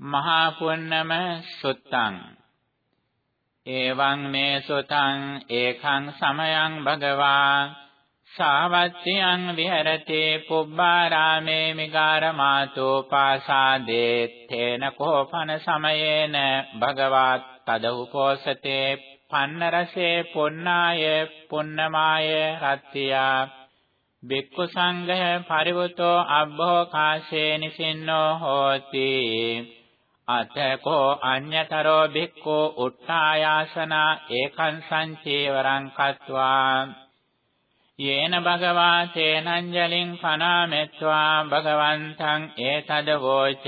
මහා පුන්නම සුත්තං. එවං මේ සුතං ඒකං සමයං භගවා. සාවත්තියං විහෙරති පුබ්බාරාමේ මිගාරමාතෝ පාසාදේ තේන කෝපන සමයේන භගවත් තද උපෝසතේ පන්නරසේ පුන්නාය පුන්නමාය රත්තියා. බික්කු සංඝය පරිවුතෝ අබ්බෝකාශේ නිසින්නෝ හෝති. අතකෝ අඤ්‍යතරෝ බික්කු උට්ඨායාසනා ඒකං සංචේවරං කତ୍වා। යේන භගවා තේනංජලින් පනාමෙත්වා භගවන්තං ඒතද වෝච।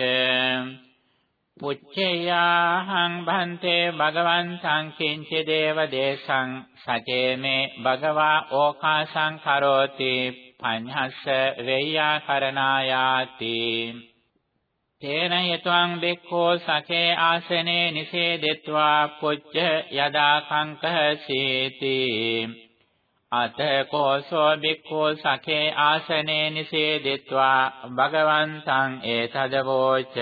පුච්චයාහං භන්තේ භගවන්තං කිංච දේව දේශං සචේමේ භගවා ඕකාසං කරෝති। පඤ්හස්ස වෙය්‍යාකරණායාති। තේන යතුං බික්ඛෝ සකේ ආසනේ නිසේදෙත්වා පුච්ච යදා කංකහසීති අත කෝසෝ බික්ඛෝ සකේ ආසනේ නිසේදෙත්වා භගවන්තං ඒතදවෝච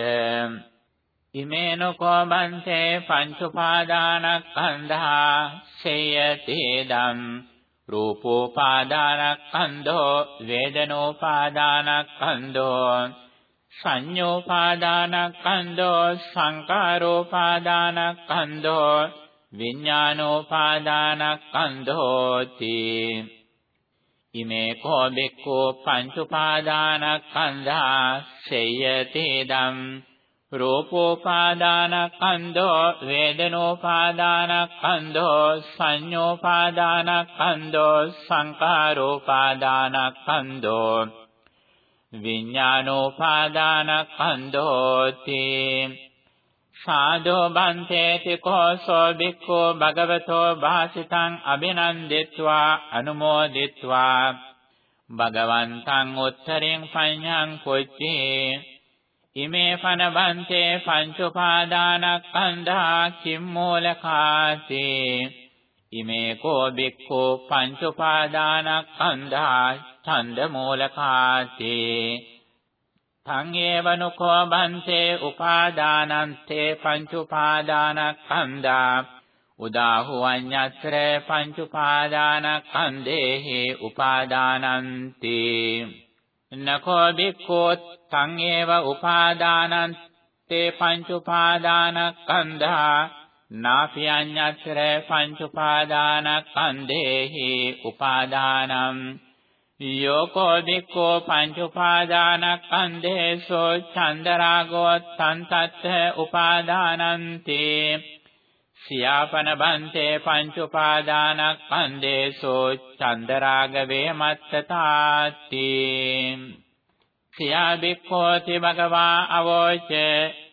ඉමේනකෝ බන්තේ පංච උපාදානස්කන්ධා සේයති දම්. රූපෝපාදානස්කන්ධෝ වේදනෝපාදානස්කන්ධෝ සංඤෝපාදානස්කන්ධෝ සංකාරෝපාදානස්කන්ධෝ විඥානෝපාදානස්කන්ධෝති. ඉමේ කෝ බික්ඛෝ පංච උපාදානස්කන්ධා සේයති දම් රූපෝපාදානස්කන්ධෝ වේදනෝපාදානස්කන්ධෝ සංඤෝපාදානස්කන්ධෝ සංකාරෝපාදානස්කන්ධෝ විඥානෝපාදානස්කන්ධෝති සාදෝ බන්තේති කෝසෝ බික්ඛෝ භගවතෝ භාසිතං අභිනන්දිත්වා අනුමෝදිත්වා භගවන්තං උත්තරින් පඤ්ඤං කුච්චේ ඉමේ පනබන්තේ පංච උපාදානස්කන්ධා කිම්මූලකාති ඉමේ කෝ බික්ඛෝ පංච උපාදානස්කන්ධා ඡන්ද මූලකාති තං ඒවනුකෝ බන්තේ උපාදානන්තේ පංච උපාදානස්කන්ධා උදාහුවඤ්ඤත්‍ර පංච උපාදානස්කන්ධේහි උපාදානන්ති නකෝ බික්ඛෝ තං ඒව උපාදානං තේ පංච උපාදානස්කන්ධා නාපියඤ්ඤත්‍ර පංච උපාදානස්කන්ධේහි උපාදානං යෝකෝ දික්ඛෝ පංච උපාදානස්කන්ධේසෝ චන්දරාගෝ තන්තත් උපාදානන්ති. සියාපන බන්තේ පංච උපාදානස්කන්ධේසෝ චන්දරාග වේමත්තතාති සියා බික්ඛෝති භගවා අවෝච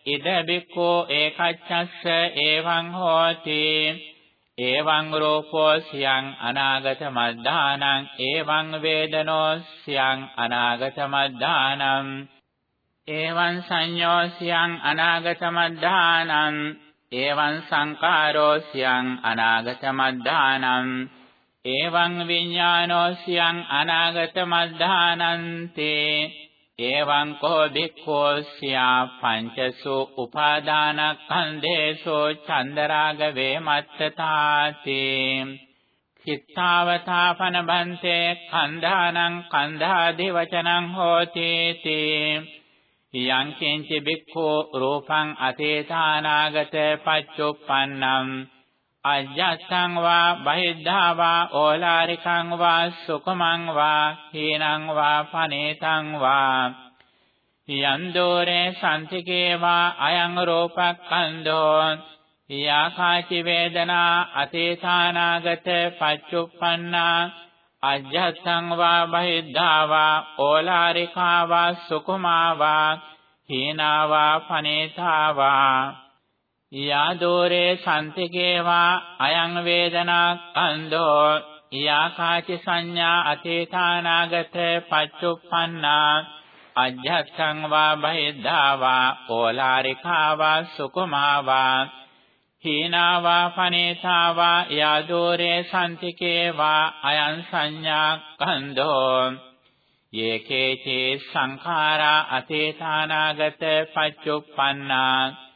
ඉද බික්ඛෝ ඒකච්ඡස්ස එවං හෝති. එවං රූපෝ සියං අනාගත මද්ධානං එවං වේදනෝ සියං අනාගත මද්ධානං එවං සංඤෝ සියං අනාගත මද්ධානං එවං සංකාරෝ සියං අනාගත මද්ධානං එවං විඥානෝ සියං අනාගත මද්ධානන්තේ එවං කෝ භික්ඛෝ ස්යා පංචසු උපාදානස්කන්ධේසෝ චන්දරාග වේමත්තතාති චිත්තාවතාපන බන්තේ කන්ධානං කන්ධාදි වචනං හෝති තී යං කිංචි භික්ඛෝ රූපං අතේතානාගත පච්චුප්පන්නං අජ්ජස්සං වා බහිද්ධා වා ඕලාරිකං වා සුකමං වා හීනං වා පනේතං වා. යන් දෝරේ සම්තිකේ වා අයං රූපක්ඛන්தோ යාකාචි වේදනා අතේතානාගත පච්චුප්පන්නා. අජ්ජස්සං වා බහිද්ධා වා ඕලාරිකා වා සුකුමා වා හීනා වා පනේතා වා. යාදෝරේ සම්තිකේවා අයං වේදනා කන්தோ යාකාචි සංඥා අතේතානාගත පච්චුප්පන්නා අජ්ජත්සං වා බහිද්ධා වා ඕලාරිකා වා සුකුමා වා හීනා වා පනේතා වා යාදෝරේ සම්තිකේවා අයං සංඥා කන්தோ යේකේචේ සංඛාරා අතේතානාගත පච්චුප්පන්නා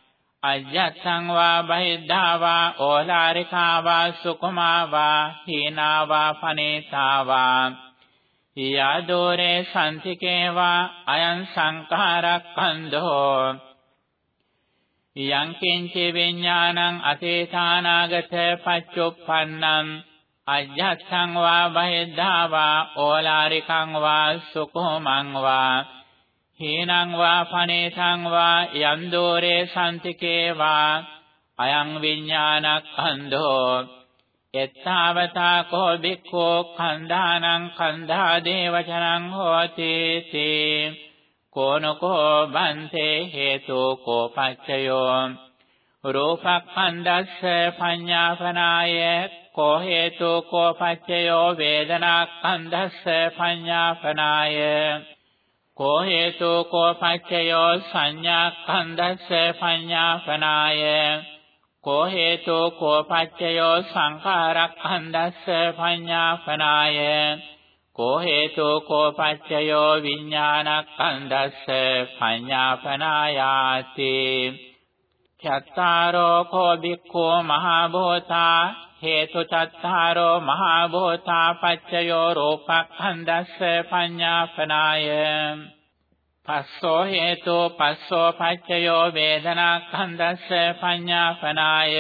අජ්ජත්සං වා බහිද්ධා වා ඕලාරිකා වා සුකුමා වා හීනා වා පනේතා වා යාදෝරේ සම්තිකේ වා අයං සංඛාරක්ඛන්தோ යං කිංචි විඥානං අතේතානාගත පච්චුප්පන්නං. අජ්ජත්සං වා බහිද්ධා වා ඕලාරිකං වා සුකුමං වා හේනං වා පනේසං වා යම් දෝරේ සම්තිකේ වා අයං විඥානක්ඛන්தோ එත්තාවතා කෝ බික්ඛෝ කන්දානං කන්දා දේවචනං හෝති තේ කෝනකෝ බන්තේ හේතු කෝ පච්චයෝ රූපක්ඛන්දස්ස පඤ්ඤාපනාය කෝ හේතු කෝ පච්චයෝ වේදනාක්ඛන්දස්ස පඤ්ඤාපනාය කෝ හේතු කෝ පච්චයෝ සංඥාක්ඛන්දස්ස පඤ්ඤාපනාය. කෝ හේතු කෝ පච්චයෝ සංඛාරක්ඛන්දස්ස පඤ්ඤාපනාය. කෝ හේතු කෝ පච්චයෝ විඥානක්ඛන්දස්ස පඤ්ඤාපනායාති. චත්තාරෝ කෝ බික්ඛෝ මහා භූතා හේතු චත්තාරෝ මහා භූතා පච්චයෝ රූපක්ඛන්දස්ස පඤ්ඤාපනාය. පස්සෝ හේතු පස්සෝ පච්චයෝ වේදනාක්ඛන්දස්ස පඤ්ඤාපනාය.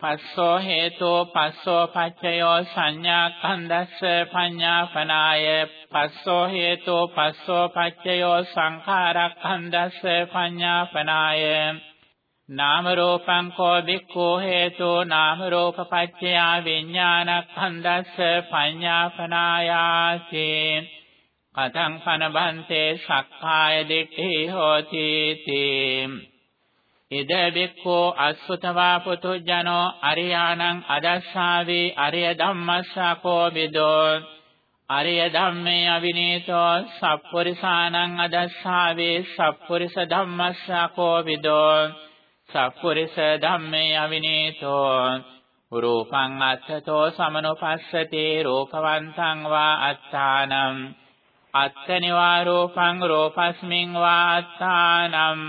පස්සෝ හේතු පස්සෝ පච්චයෝ සංඥාක්ඛන්දස්ස පඤ්ඤාපනාය. පස්සෝ හේතු පස්සෝ පච්චයෝ සංඛාරක්ඛන්දස්ස පඤ්ඤාපනාය. නාම රූපං කෝ බික්ඛෝ හේතු නාම රූප පච්චයා විඥානක්ඛන්දස්ස පඤ්ඤාපනායාති කතං පනබන්තේ සක්කාය දිට්ඨි හෝති තී. ඉද බික්ඛෝ අස්සතවා පුතුජනෝ අරියාණං අදස්සාවේ අරිය ධම්මස්සකෝ විදෝ. අරිය ධම්මේ අවිනීතෝ සප්පුරිසානං අදස්සාවේ සප්පුරිස ධම්මස්සකෝ විදෝ. සප්පුරිස ධම්මේ අවිනීතෝ රූපං අත්තතෝ සමනුපස්සති රූපවන්තං වා අත්තානම් අත්තනිවා රූපං රූපස්මින් වා අත්තානම්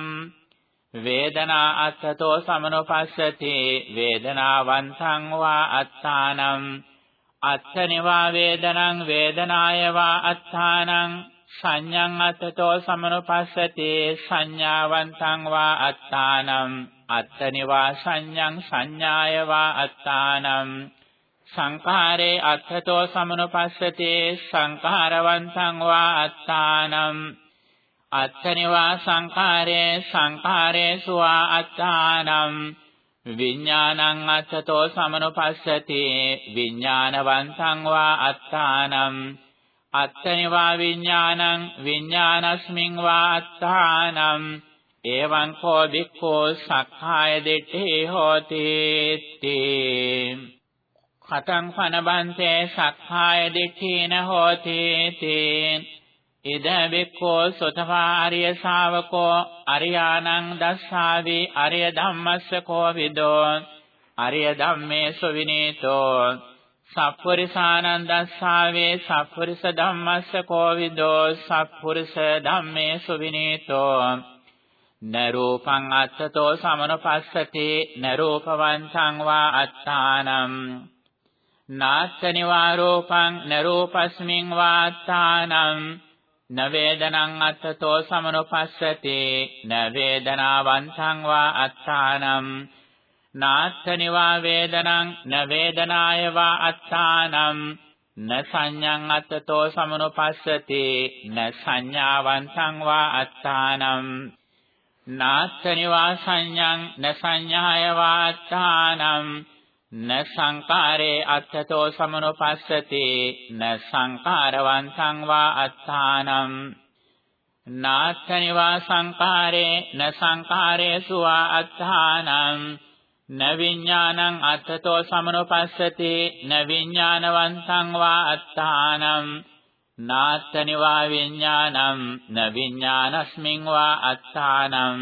වේදනා අත්තතෝ සමනුපස්සති වේදනාවන්තං වා අත්තානම් අත්තනිවා වේදනං වේදනාය වා අත්තානම් සංඤං අත්තතෝ සමනුපස්සති සංඥාවන්තං වා අත්තානම් අත්තනිවා සංඤං සංඥාය වා අත්තානම්. සංඛාරේ අත්තතෝ සමනුපස්සති සංඛාරවන්තං වා අත්තානම්. අත්තනිවා සංඛාරේ සංඛාරේසු වා අත්තානම්. විඥානං අත්තතෝ සමනුපස්සති විඥානවන්තං වා අත්තානම්. අත්තනිවා විඥානං විඥානස්මින් වා අත්තානම් එවං කෝ වික්ඛෝ සක්ඛාය දිට්ඨි හෝති තී කතං පනබන්තේ සක්ඛාය දිට්ඨින හෝති තී ඉද වික්ඛෝ සොතවාරිය ශාවකෝ අරියානං දස්සාවි අරිය ධම්මස්ස කෝ විදෝ අරිය ධම්මේ සවිනීතෝ සප්පුරිසානන්දස්සාවේ සප්පුරිස ධම්මස්ස කෝවිදෝ සප්පුරිස ධම්මේ සුවිනීතෝ නරූපං අත්තතෝ සමනපස්සති නරූපවංසං වා අත්තානම් නාත්තනිවා රූපං නරූපස්මින් වා අත්තානම් නවේදනං අත්තතෝ සමනපස්සති නවේදනාවංසං වා අත්තානම් නාත්තනිවා වේදනං න වේදනාය වා අත්තානම් න සංඤං අත්තතෝ සමනුපස්සති න සංඥාවන්තං වා අත්තානම් නාත්තනිවා සංඤං න සංඥාය වා අත්තානම් න සංකාරේ අත්තතෝ සමනුපස්සති න සංකාරවන්තං වා අත්තානම් නාත්තනිවා සංකාරේ න සංකාරේසු වා අත්තානම් න විඥානං අත්තතෝ සමනුපස්සති න විඥානවන්තං වා අත්තානම් නාත්තනි වා විඥානං න විඥානස්මින් වා අත්තානම්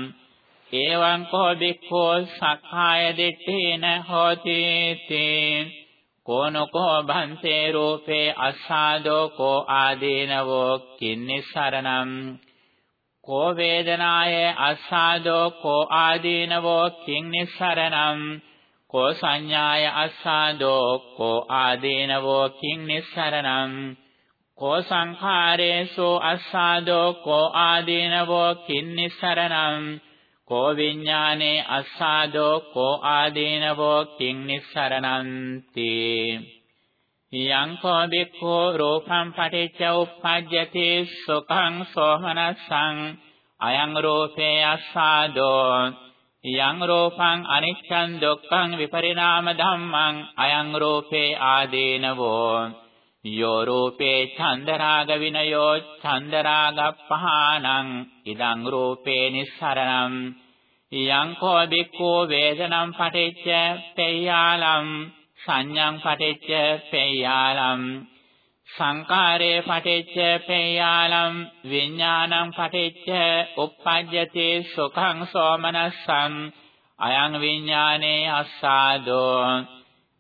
එවං කෝ බික්ඛෝ සක්ඛාය දිට්ඨේන හෝති තේ කෝනකෝ භන්තේ රූපේ අස්සාදෝ කෝ ආදීනවෝ කින්නිසරණම් කෝ වේදනාය අස්සාදෝ කෝ ආදීනවෝ කින්නිසරණම් කෝ සංඥාය අස්සාදෝ කෝ ආදීනවෝ කින්නිසරණම් කෝ සංඛාරේසෝ අස්සාදෝ කෝ ආදීනවෝ කින්නිසරණම් කෝ විඥානේ අස්සාදෝ කෝ ආදීනවෝ කිං නිස්සරණන්ති යං කෝ බික්ඛෝ රූපං පටිච්ච උප්පජ්ජති සුඛං සෝමනස්සං අයං රූපේ අස්සාදෝ යං රූපං අනිච්ඡං දුක්ඛං විපරිණාම ධම්මං අයං රූපේ ආදීනවෝ යෝ රූපේ චන්දරාග විනයෝ චන්දරාගප්පහානං ඉදං රූපේ නිස්සරණං යං කෝ බික්ඛෝ වේදනං පටිච්ච පේයාලම් සංඥං පටිච්ච පේයාලම් සංකාරේ පටිච්ච පේයාලම් විඥානං පටිච්ච uppajjati සුඛං සෝමනස්සං අයං විඥානේ අස්සාදෝ.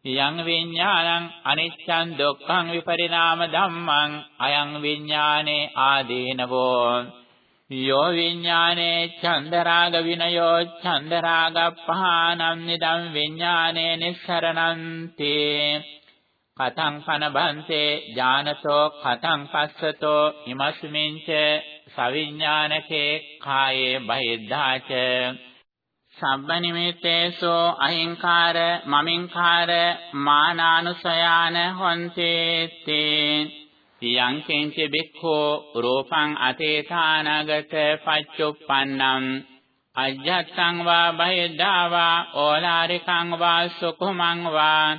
යං විඥානං අනිච්ඡං දුක්ඛං විපරිණාම ධම්මං අයං විඥානේ ආදීනවෝ. යෝ විඥානේ චන්දරාග විනයෝ චන්දරාගප්පහානං නිදං විඥානේ නිස්සරණන්ති කතං පනබන්තේ ඥානතෝ කතං පස්සතෝ ඉමස්මින්ච සවිඥානකේ කායේ බහිද්ධාච සබ්බ නිමිත්තේසෝ අහිංකාර මමින්කාර මානානුසයාන හොන්තේ යං කිංච බික්ඛෝ රූපං අතේතානගත පච්චුප්පන්නං අජ්ජත්තං වා බහිද්ධා වා ඕලාරිකං වා සුකුමං වා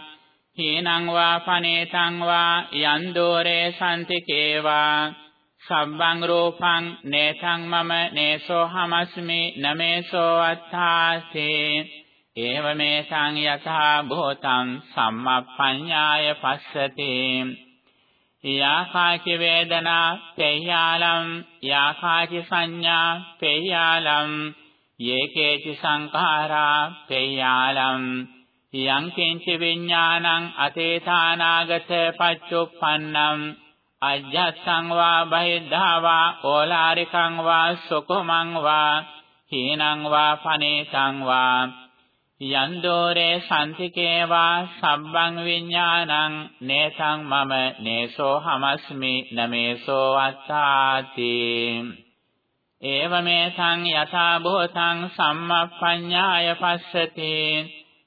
හීනං වා පනේතං වා යන් දෝරේ සම්තිකේ වා සබ්බං රූපං නේතං මම නේසෝ හමස්මි නමේසෝ අත්තාසේ ඒවමේතං යථා භූතං සම්මප්පඤ්ඤාය පස්සති යාකාච වේදනා පේයාලම් යාකාච සංඥා පේයාලම් යේකේච සංඛාරා පේයාලම් යං කිංච විඥානං අතේතානාගත පච්චුප්පන්නං අජ්ජත්සං වා බහිද්ධා වා ඕලාරිකං වා සුකුමං වා හීනං වා පනේසං වා. යන්දෝරේ සම්තිකේ වා සබ්බං විඥානං නේසං මම නේසෝ හමස්මි නමේසෝ අත්තාති ඒවමේසං යථා භූතං සම්මප්පඤ්ඤාය පස්සති.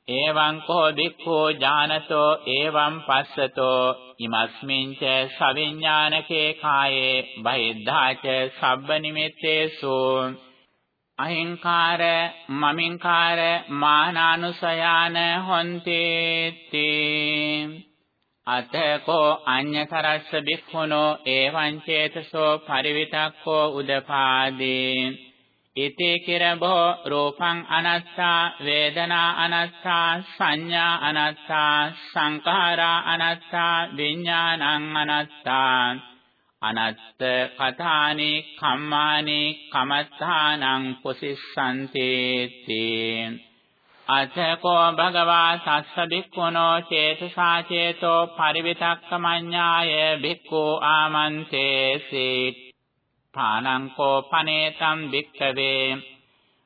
එවං කෝ බික්ඛෝ ඥානතෝ එවං පස්සතෝ ඉමස්මින් ච සවිඥානකේ කායේ බහිද්ධාච සබ්බ නිමෙත්තේසු. අහිංකාර මමින්කාර මානානුසයාන හොන්තේති අතකෝ අඤ්ඤතරස්ස බික්ඛුනෝ එවං චේතසෝ පරිවිතක්කෝ උදපාදී. ඉති කිරබෝ රූපං අනත්තා වේදනා අනත්තා සංඥා අනත්තා සංඛාරා අනත්තා විඥානං අනත්තා. අනත්ත කතානි කම්මානි කමත්තානං පුසිස්සන්තේති අතකෝ භගවා සස්ස බික්ඛුනෝ චේතසා චේතෝ පරිවිතක්කමඤ්ඤාය බික්ඛෝ ආමන්තේසි පානං කෝ පනේතම් බික්ඛවේ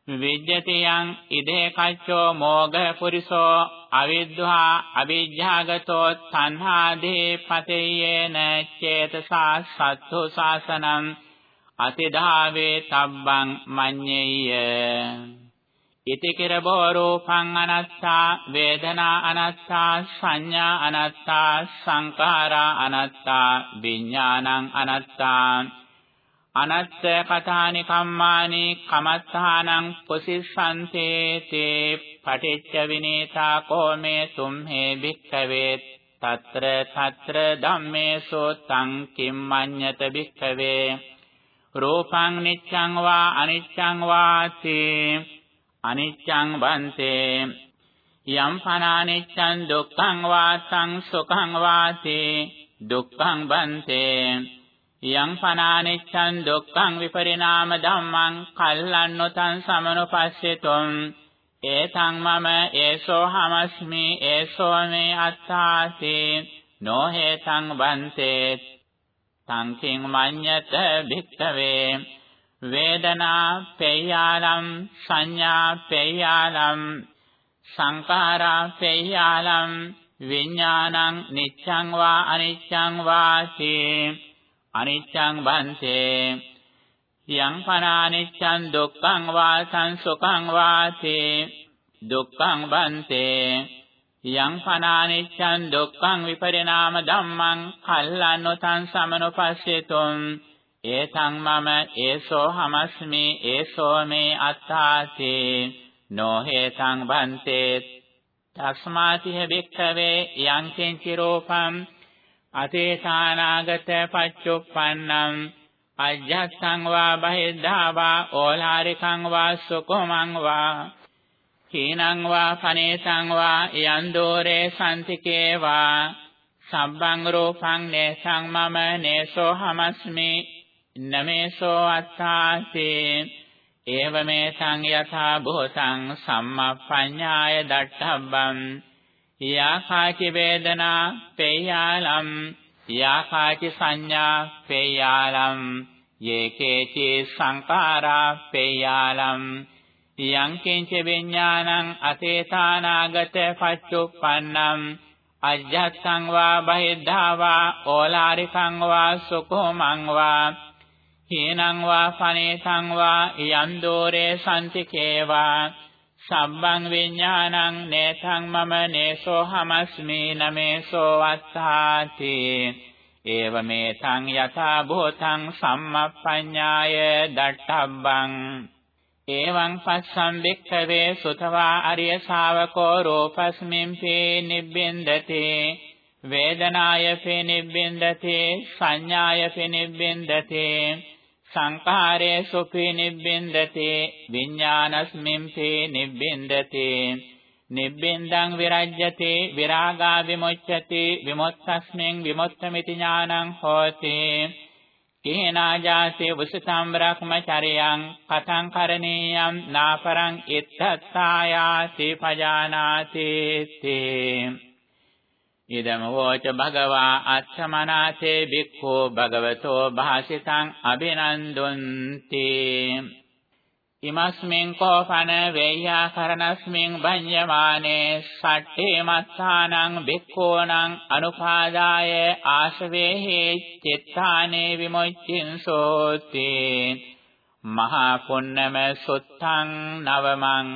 විජ්ජති යං ඉදේ කච්චෝ මෝඝ පුරිසෝ අවිද්වා අවිජ්ජාගතෝ තණ්හාදී පතේයේන චේතසා සත්තු සාසනං අතිධාවේ තබ්බං මඤ්ඤෙය්‍ය ඉති කිරබෝ රූපං අනත්තා වේදනා අනත්තා සංඥා අනත්තා සංඛාරා අනත්තා විඥානං අනත්තා. අනත්ත කතානි කම්මානි කමත්තානං පුසිස්සන්තේ තේ පටිච්ච විනීතා කෝමේ තුම්හේ භික්ඛවේ తත්‍ර తත්‍ර ධම්මේසෝ තං කිම්මඤ්ඤත භික්ඛවේ රූපං නිච්ඡං වා අනිච්ඡං වාති අනිච්ඡං වන්තේ යම් පනානිච්ඡං දුක්ඛං වාසං සුඛං වාති දුක්ඛං වන්තේ යං පනානිච්ඡං දුක්ඛං විපරිණාම ධම්මං කල්ලන්නොතං සමනුපස්සෙතොං ඒතං මම ඒසෝ හමස්මි ඒසෝ මේ අත්තාති නොහෙතං වන්තේ තං කිං මඤ්ඤත භික්ඛවේ වේදනා පේයාලම් සංඥා පේයාලම් සංඛාරා පේයාලම් විඥානං නිච්ඡං වා අනිච්ඡං වාති අනිච්ඡං බන්තේ යං පනානිච්ඡං දුක්ඛං වා සංසුඛං වාති දුක්ඛං බන්තේ යං පනානිච්ඡං දුක්ඛං විපරිණාම ධම්මං කල්ලන්නොතං සමනුපස්සෙතුම් ඒතං මම ඒසෝ හමස්මි ඒසෝ මේ අත්තාති නොහේතං බන්තේ තස්මාතිහ භික්ඛවේ යං කිංචි රූපං අතේසානාගත පච්චුප්පන්නං අජ්ජත්සං වා බහිද්ධා වා ඕලාරිකං වා සුකුමං වා කීනං වා පනේසං වා යන් දෝරේ සම්තිකේ වා සබ්බං රූපං නේසං මම නේසෝ හමස්මි නමේසෝ අත්තාසේ ඒවමේ සංයථා භූතං සම්මප්පඤ්ඤාය දට්ඨබ්බං යාකාචි වේදනා පේයාලම් යාකාචි සංඥා පේයාලම් යේකේචි සංකාරා පේයාලම්. යං කිංච විඥානං අතේතානාගත පච්චුප්පන්නං. අජ්ජත්සං වා බහිද්ධා වා ඕලාරිකං වා සුඛෝමං වා. හේනං වා පනේසං වා යන් දෝරේ සම්තිකේවා සම්බං විඥානං නේතං මම නේසෝ හමස්මි නමේසෝ අත්තාති ඒවමේ තං යථා භූතං සම්මප්පඤ්ඤාය දට්ඨබ්බං. එවං පස්සම් වික්ඛවේ සුතවා අරිය ශාවකෝ රූපස්මින්පේ නිබ්බින්දති. වේදනායපේ නිබ්බින්දති සංඥායපේ නිබ්බින්දති. සංඛාරේ සුඛේ නිබ්බින්දති විඥානස්මින්පේ නිබ්බින්දති. නිබ්බින්දං විරජ්‍යති විරාගා විමුච්ඡති විමුක්තස්මින් විමුක්තമിതി ඥානං හෝති. කේනාජාසේ වසතම් බ්‍රහ්මචරියං කතං කරණීයම් නාපරං ඉත්තත්තායාති පජානාති තේ. ඉදම වෝච භගවා අච්ඡමනාසේ බික්ඛෝ භගවතෝ භාසිතං අබිනන්දුන්ති ඉමස්මින් කෝපන වේයාකරණස්මින් බඤ්ඤමානේ සට්ඨේ මස්සානං බික්ඛෝනං අනුපාදාය ආශවේහි චිත්තානේ විමුච්ඡින්සෝති මහා පුන්නම සුත්තං නවමං